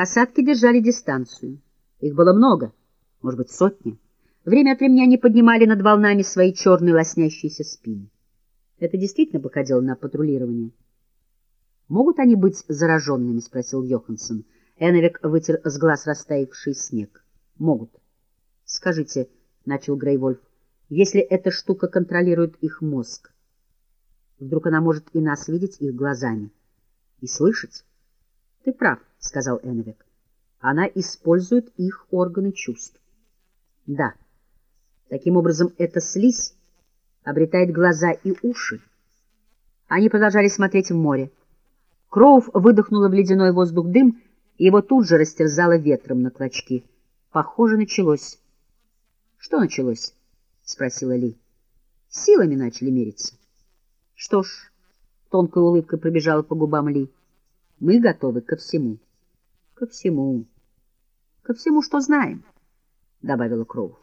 Касатки держали дистанцию. Их было много, может быть, сотни. Время от времени они поднимали над волнами свои черные лоснящиеся спины. Это действительно походило на патрулирование. «Могут они быть зараженными?» — спросил Йоханссон. Эновик вытер с глаз растаявший снег. «Могут». «Скажите», — начал Грейвольф, — «если эта штука контролирует их мозг, вдруг она может и нас видеть их глазами и слышать?» «Ты прав», — сказал Эновик. «Она использует их органы чувств». «Да». Таким образом, эта слизь обретает глаза и уши. Они продолжали смотреть в море. Кроув выдохнула в ледяной воздух дым, и его тут же растерзало ветром на клочки. Похоже, началось. — Что началось? — спросила Ли. — Силами начали мериться. — Что ж, тонкая улыбка пробежала по губам Ли. — Мы готовы ко всему. — Ко всему. — Ко всему, что знаем, — добавила Кроув.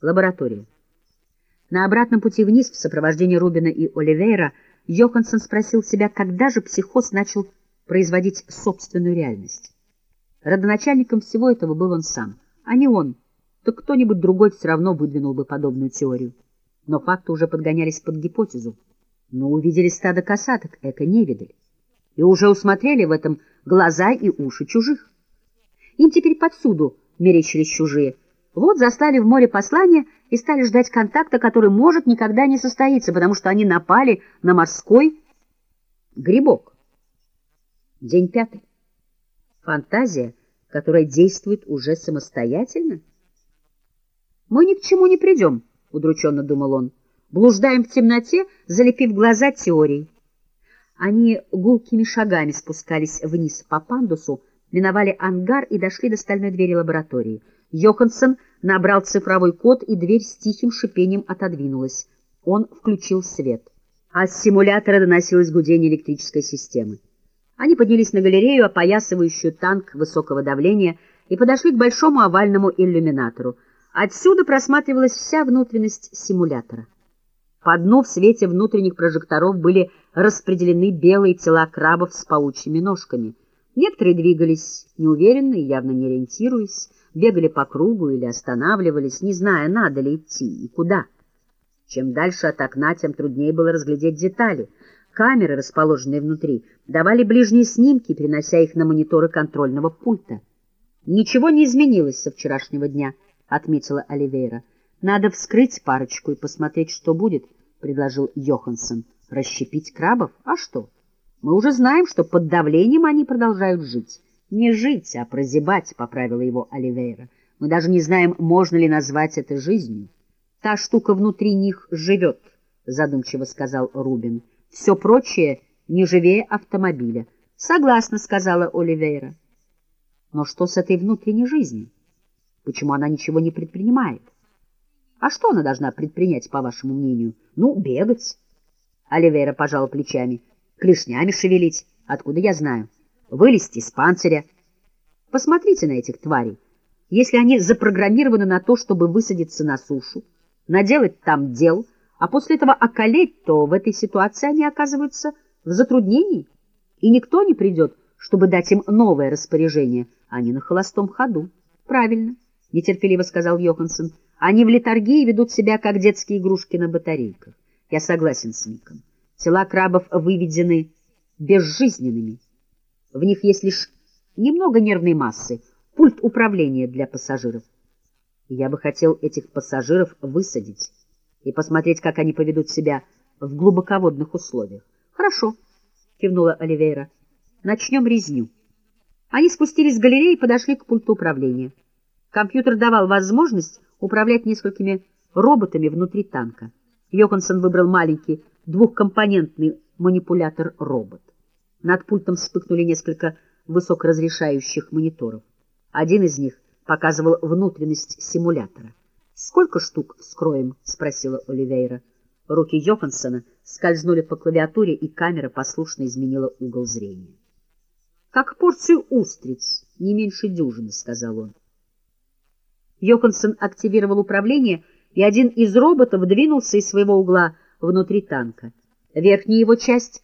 Лаборатория. На обратном пути вниз в сопровождении Рубина и Оливейра Йоханссон спросил себя, когда же психоз начал производить собственную реальность. Родоначальником всего этого был он сам, а не он, то кто-нибудь другой все равно выдвинул бы подобную теорию. Но факты уже подгонялись под гипотезу. Но увидели стадо касаток, эко не видели. И уже усмотрели в этом глаза и уши чужих. Им теперь повсюду мерещились чужие — вот застали в море послание и стали ждать контакта, который может никогда не состоиться, потому что они напали на морской грибок. День пятый. Фантазия, которая действует уже самостоятельно? Мы ни к чему не придем, — удрученно думал он. Блуждаем в темноте, залепив глаза теорией. Они гулкими шагами спускались вниз по пандусу, миновали ангар и дошли до стальной двери лаборатории — Йоханссон набрал цифровой код, и дверь с тихим шипением отодвинулась. Он включил свет. А с симулятора доносилось гудение электрической системы. Они поднялись на галерею, опоясывающую танк высокого давления, и подошли к большому овальному иллюминатору. Отсюда просматривалась вся внутренность симулятора. По дну в свете внутренних прожекторов были распределены белые тела крабов с паучьими ножками. Некоторые двигались неуверенно и явно не ориентируясь, бегали по кругу или останавливались, не зная, надо ли идти и куда. Чем дальше от окна, тем труднее было разглядеть детали. Камеры, расположенные внутри, давали ближние снимки, перенося их на мониторы контрольного пульта. «Ничего не изменилось со вчерашнего дня», — отметила Оливейра. «Надо вскрыть парочку и посмотреть, что будет», — предложил Йоханссон. «Расщепить крабов? А что? Мы уже знаем, что под давлением они продолжают жить». Не жить, а прозябать, — поправила его Оливейра. Мы даже не знаем, можно ли назвать это жизнью. Та штука внутри них живет, — задумчиво сказал Рубин. Все прочее не живее автомобиля. Согласна, — сказала Оливейра. Но что с этой внутренней жизнью? Почему она ничего не предпринимает? А что она должна предпринять, по вашему мнению? Ну, бегать. Оливейра пожала плечами. Клешнями шевелить. Откуда я знаю? — вылезти из панциря. Посмотрите на этих тварей. Если они запрограммированы на то, чтобы высадиться на сушу, наделать там дел, а после этого околеть, то в этой ситуации они оказываются в затруднении, и никто не придет, чтобы дать им новое распоряжение. Они на холостом ходу. Правильно, — нетерпеливо сказал Йоханссон. Они в литургии ведут себя, как детские игрушки на батарейках. Я согласен с Ником. Тела крабов выведены безжизненными. В них есть лишь немного нервной массы, пульт управления для пассажиров. Я бы хотел этих пассажиров высадить и посмотреть, как они поведут себя в глубоководных условиях. Хорошо, кивнула Оливейра. Начнем резню. Они спустились с галереи и подошли к пульту управления. Компьютер давал возможность управлять несколькими роботами внутри танка. Йоханссон выбрал маленький двухкомпонентный манипулятор-робот. Над пультом вспыхнули несколько высокоразрешающих мониторов. Один из них показывал внутренность симулятора. «Сколько штук вскроем?» — спросила Оливейра. Руки Йоханссона скользнули по клавиатуре, и камера послушно изменила угол зрения. «Как порцию устриц, не меньше дюжины», — сказал он. Йоханссон активировал управление, и один из роботов двинулся из своего угла внутри танка. Верхняя его часть